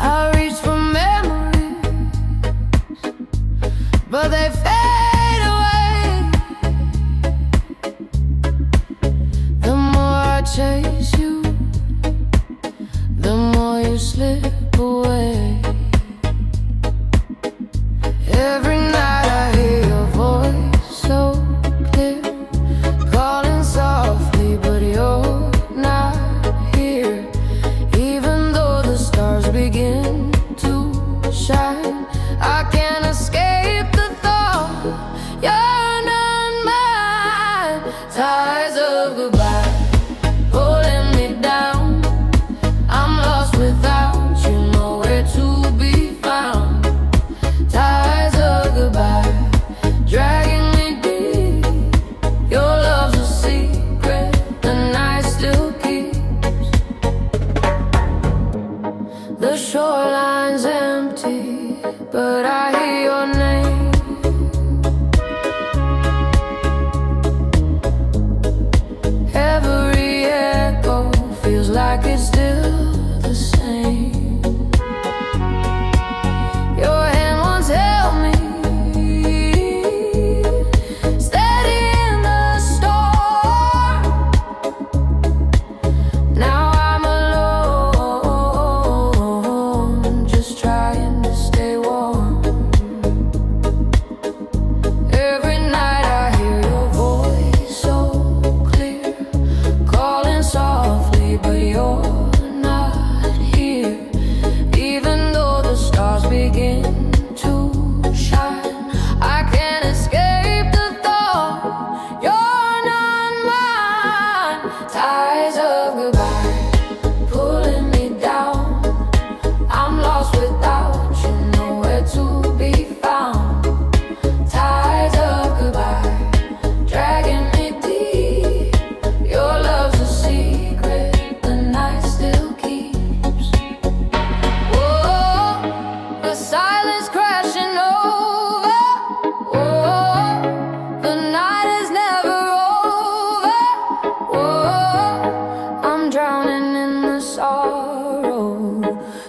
I reach for memories, but they fade away. The more I chase you, the more you slip away. ties of goodbye pulling me down. I'm lost without you, nowhere to be found. Ties of goodbye dragging me deep. Your love's a secret the night still keeps. The shoreline's empty, but I hear your name.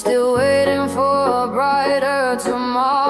still waiting for a brighter tomorrow.